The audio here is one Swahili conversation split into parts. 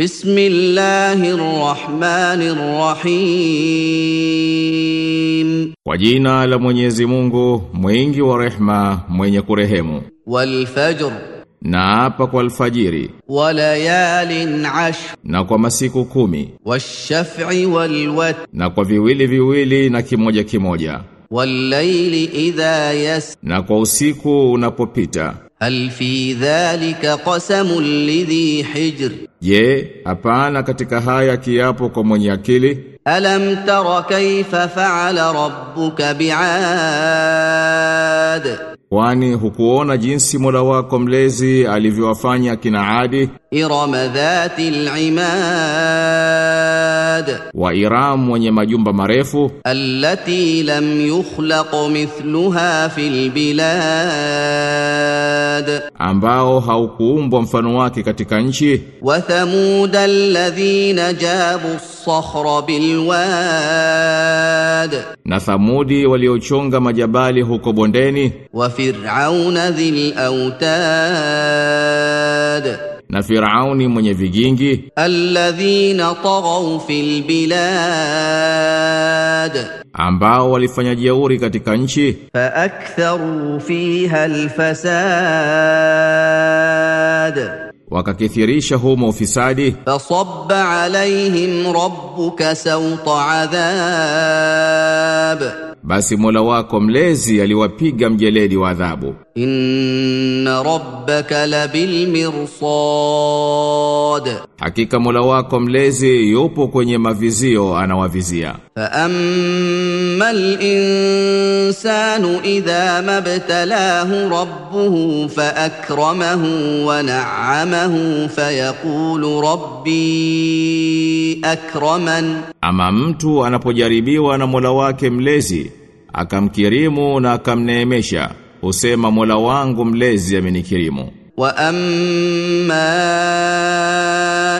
بسم الله الرحمن الرحيم Kwa jina la Mwenyezi Mungu, mwingi wa rehma, mwenye kurehemu. والفجر Na hapa kwa alfajiri, وليال عشر na kwa masiku kumi, والشفع والوتر na kwa viwili viwili na kimoja kimoja, والليل إذا يسر na kwa usiku unapopita. hal fi dhalika qasamun lidhi hijr? Je hapana katika haya kiapo kwa mwenye akili? Alam tara kaifa faala rabbuka biad kwani hukuona jinsi Mola wako mlezi alivyowafanya kina Adi? Irama dhati al العماد wa Iram wenye majumba marefu التي لم يخلق مثلها في البلاد ambao haukuumbwa mfano wake katika nchi وثمود الذين جابوا الصخر بالواد na Thamudi waliochonga majabali huko bondeni وفرعون ذي الأوتاد na Firauni mwenye vigingi الذين طغوا في البلاد ambao walifanya jeuri katika nchi فأكثروا فيها الفساد wakakithirisha humo ufisadi فصب عليهم ربك سوط عذاب basi Mola wako mlezi aliwapiga mjeledi wa adhabu. Inna rabbaka labil mirsad, hakika Mola wako mlezi yupo kwenye mavizio anawavizia. Fa ammal insanu idha mabtalahu rabbuhu fa akramahu wa na'amahu fa yaqulu rabb rabbi akraman. Ama mtu anapojaribiwa na Mola wake mlezi akamkirimu na akamneemesha usema Mola wangu mlezi amenikirimu. Wa amma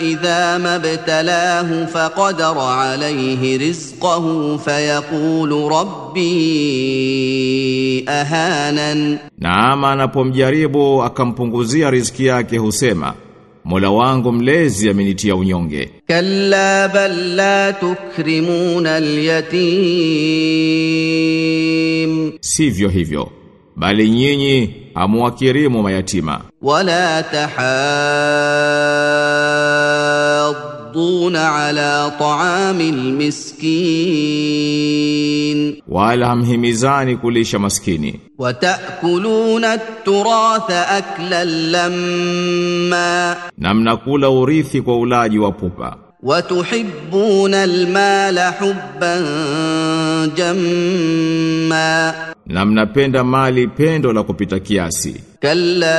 idha mabtalahu faqadara alayhi rizqahu fayaqulu rabbi ahanan. Na ama anapomjaribu akampunguzia riziki yake husema Mola wangu mlezi amenitia unyonge. Kalla bal la tukrimuna alyatim, sivyo hivyo, bali nyinyi hamuwakirimu mayatima. Wala tahadduna ala ta'amil miskin wala hamhimizani kulisha maskini. Wa taakuluna at-turatha aklan lamma. Na mnakula urithi kwa ulaji wa pupa. Wa tuhibbuna al-mala hubban jamma. Na mnapenda mali pendo la kupita kiasi. Kalla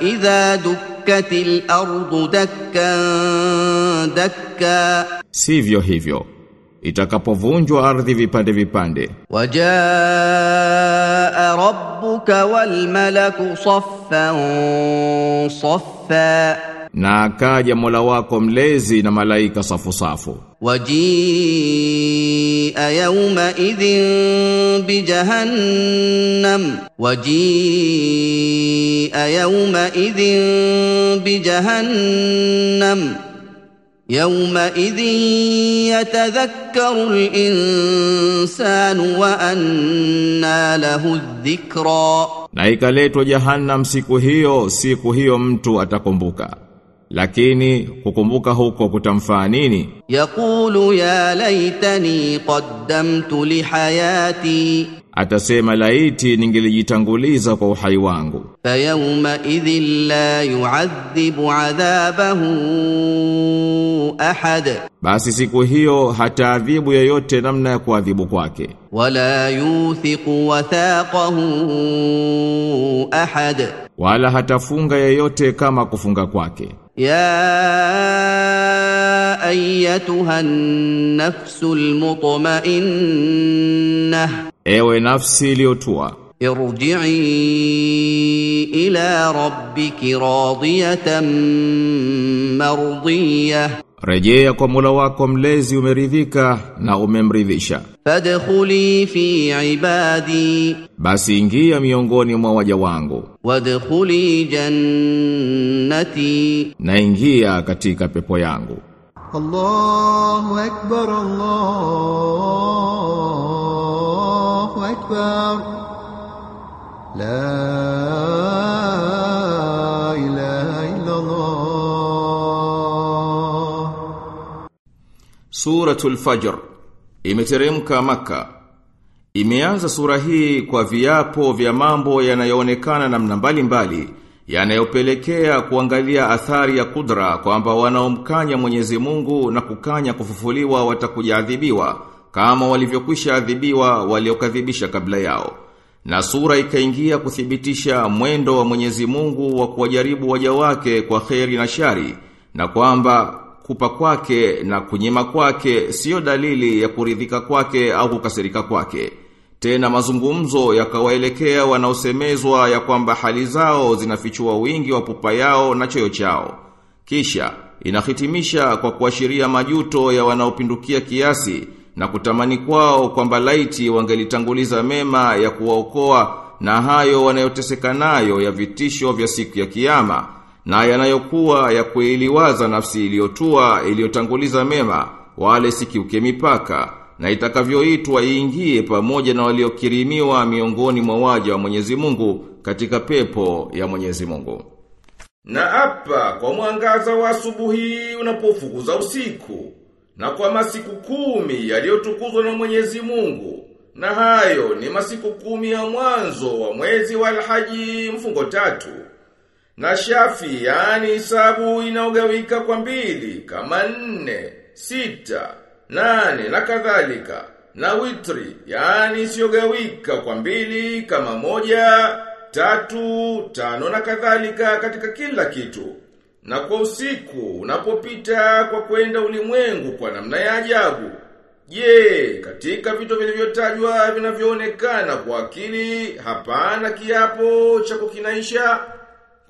idha dukkatil ardu dakkan dakka. Sivyo hivyo itakapovunjwa ardhi vipande vipande. Wajaa rabbuka wal malaku saffan saffa, na akaja Mola wako mlezi na malaika safu safu. Wajia yawma idhin bi jahannam, wajia yawma idhin bi jahannam يومئذ يتذكر الإنسان وأنى له الذكرى na ikaletwa jahannam siku hiyo siku hiyo mtu atakumbuka lakini kukumbuka huko kutamfaa nini يقول يا ليتني قدمت لحياتي atasema laiti ningelijitanguliza kwa uhai wangu. Fa yawma idhil la yu'adhibu adhabahu ahad, basi siku hiyo hataadhibu yoyote namna ya kuadhibu kwake. Wala yuthiqu wathaqahu ahad, wala hatafunga yoyote kama kufunga kwake. Ya ayyatuha an-nafsul mutma'innah Ewe nafsi iliyotua irji'i ila rabbiki radiyatan mardiyah Rejea kwa Mola wako mlezi umeridhika na umemridhisha. Fadkhuli fi ibadi, basi ingia miongoni mwa waja wangu. Wadkhuli jannati, na ingia katika pepo yangu. Allahu akbar, Allah أكبر لا إله إلا الله Suratul Fajr imeteremka maka. Imeanza sura hii kwa viapo vya mambo yanayoonekana namna mbalimbali yanayopelekea kuangalia athari ya kudra kwamba wanaomkanya Mwenyezi Mungu na kukanya kufufuliwa watakujaadhibiwa kama walivyokwisha adhibiwa waliokadhibisha kabla yao. Na sura ikaingia kuthibitisha mwendo wa Mwenyezi Mungu wa kuwajaribu waja wake kwa kheri na shari na kwamba kupa kwake na kunyima kwake sio dalili ya kuridhika kwake au kukasirika kwake. Tena mazungumzo yakawaelekea wanaosemezwa ya kwamba hali zao zinafichua wingi wa pupa yao na choyo chao. Kisha inahitimisha kwa kuashiria majuto ya wanaopindukia kiasi na kutamani kwao kwamba laiti wangelitanguliza mema ya kuwaokoa na hayo wanayoteseka nayo ya vitisho vya siku ya kiyama na yanayokuwa ya kuiliwaza nafsi iliyotua iliyotanguliza mema wale sikiuke mipaka na itakavyoitwa iingie pamoja na waliokirimiwa miongoni mwa waja wa Mwenyezi Mungu katika pepo ya Mwenyezi Mungu. Na hapa kwa mwangaza wa asubuhi unapofukuza usiku na kwa masiku kumi yaliyotukuzwa na Mwenyezi Mungu na hayo ni masiku kumi ya mwanzo wa mwezi wa Alhaji mfungo tatu na shafi yani hisabu inaogawika kwa mbili kama nne, sita, nane na kadhalika na witri yani isiyogawika kwa mbili kama moja, tatu, tano na kadhalika katika kila kitu. Na kwa usiku unapopita kwa kwenda ulimwengu kwa namna ya ajabu. Je, katika vitu vilivyotajwa vinavyoonekana kwa akili hapana kiapo cha kukinaisha?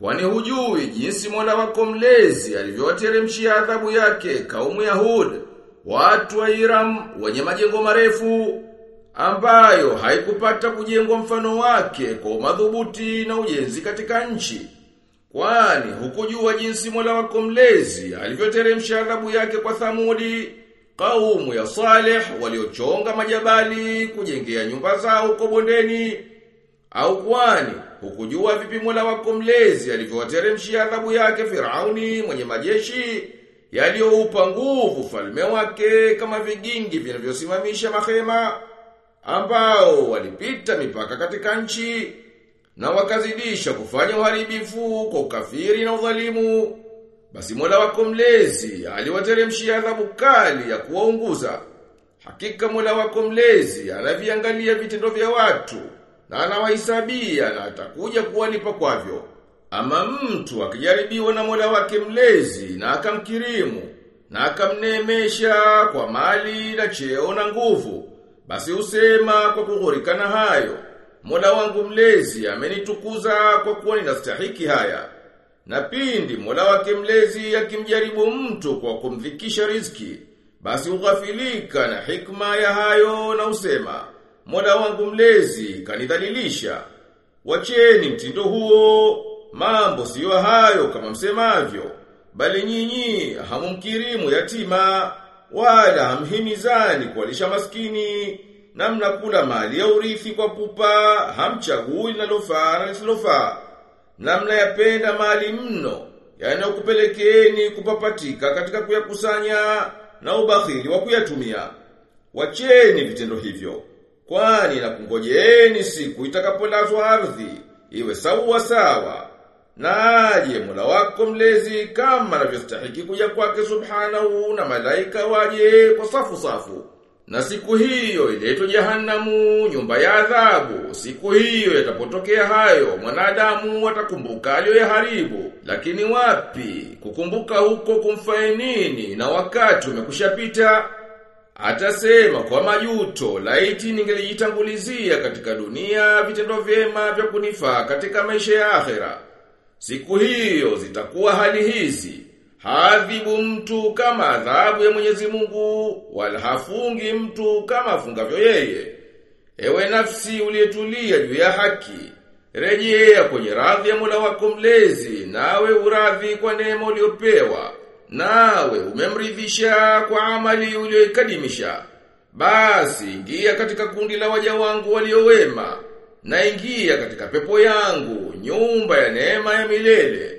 Kwani hujui jinsi Mola wako mlezi alivyowateremshia adhabu yake kaumu ya Hud, watu wa Iram wenye majengo marefu ambayo haikupata kujengwa mfano wake kwa madhubuti na ujenzi katika nchi. Kwani hukujua jinsi Mola wako mlezi alivyoteremsha adhabu yake kwa Thamudi, kaumu ya Saleh waliochonga majabali kujengea nyumba zao huko bondeni? Au kwani hukujua vipi Mola wako mlezi alivyowateremshia adhabu yake Firauni mwenye majeshi yaliyoupa nguvu falme wake kama vigingi vinavyosimamisha mahema ambao walipita mipaka katika nchi na wakazidisha kufanya uharibifu kwa ukafiri na udhalimu. Basi Mola wako mlezi aliwateremshia adhabu kali ya kuwaunguza. Hakika Mola wako mlezi anaviangalia vitendo vya watu na anawahisabia na atakuja kuwalipa kwavyo. Ama mtu akijaribiwa na Mola wake mlezi na akamkirimu na akamneemesha kwa mali na cheo na nguvu, basi usema kwa kughurika na hayo, Mola wangu mlezi amenitukuza kwa kuwa ninastahiki haya. Na pindi Mola wake mlezi akimjaribu mtu kwa kumdhikisha riziki, basi ughafilika na hikma ya hayo na usema, Mola wangu mlezi kanidhalilisha. Wacheni mtindo huo, mambo siyo hayo kama msemavyo, bali nyinyi hamumkirimu yatima, wala hamhimizani kuwalisha maskini, na mnakula mali ya urithi kwa pupa, hamchagui linalofaa na lisilofaa. Na mnayapenda mali mno, yanayokupelekeeni kupapatika katika kuyakusanya na ubakhili wa kuyatumia. Wacheni vitendo hivyo. Kwani na kungojeeni siku itakapolazwa ardhi, iwe sawa sawa. Na aje Mola wako mlezi kama anavyostahiki kuja kwake subhanahu na malaika waje kwa safu safu. Na siku hiyo iletwe jehanamu, nyumba ya adhabu. Siku hiyo yatapotokea hayo, mwanadamu atakumbuka haribu Lakini wapi, kukumbuka huko kumfae nini na wakati umekushapita Atasema kwa majuto, laiti ningelijitangulizia katika dunia vitendo vyema vya kunifaa katika maisha ya akhera. Siku hiyo zitakuwa hali hizi. Hadhibu mtu kama adhabu ya Mwenyezi Mungu, wala hafungi mtu kama afungavyo yeye. Ewe nafsi uliyetulia juu ya haki, rejea kwenye radhi ya Mola wako mlezi, nawe uradhi kwa neema uliyopewa, nawe umemridhisha kwa amali uliyoikadimisha. Basi ingia katika kundi la waja wangu waliowema, na ingia katika pepo yangu, nyumba ya neema ya milele.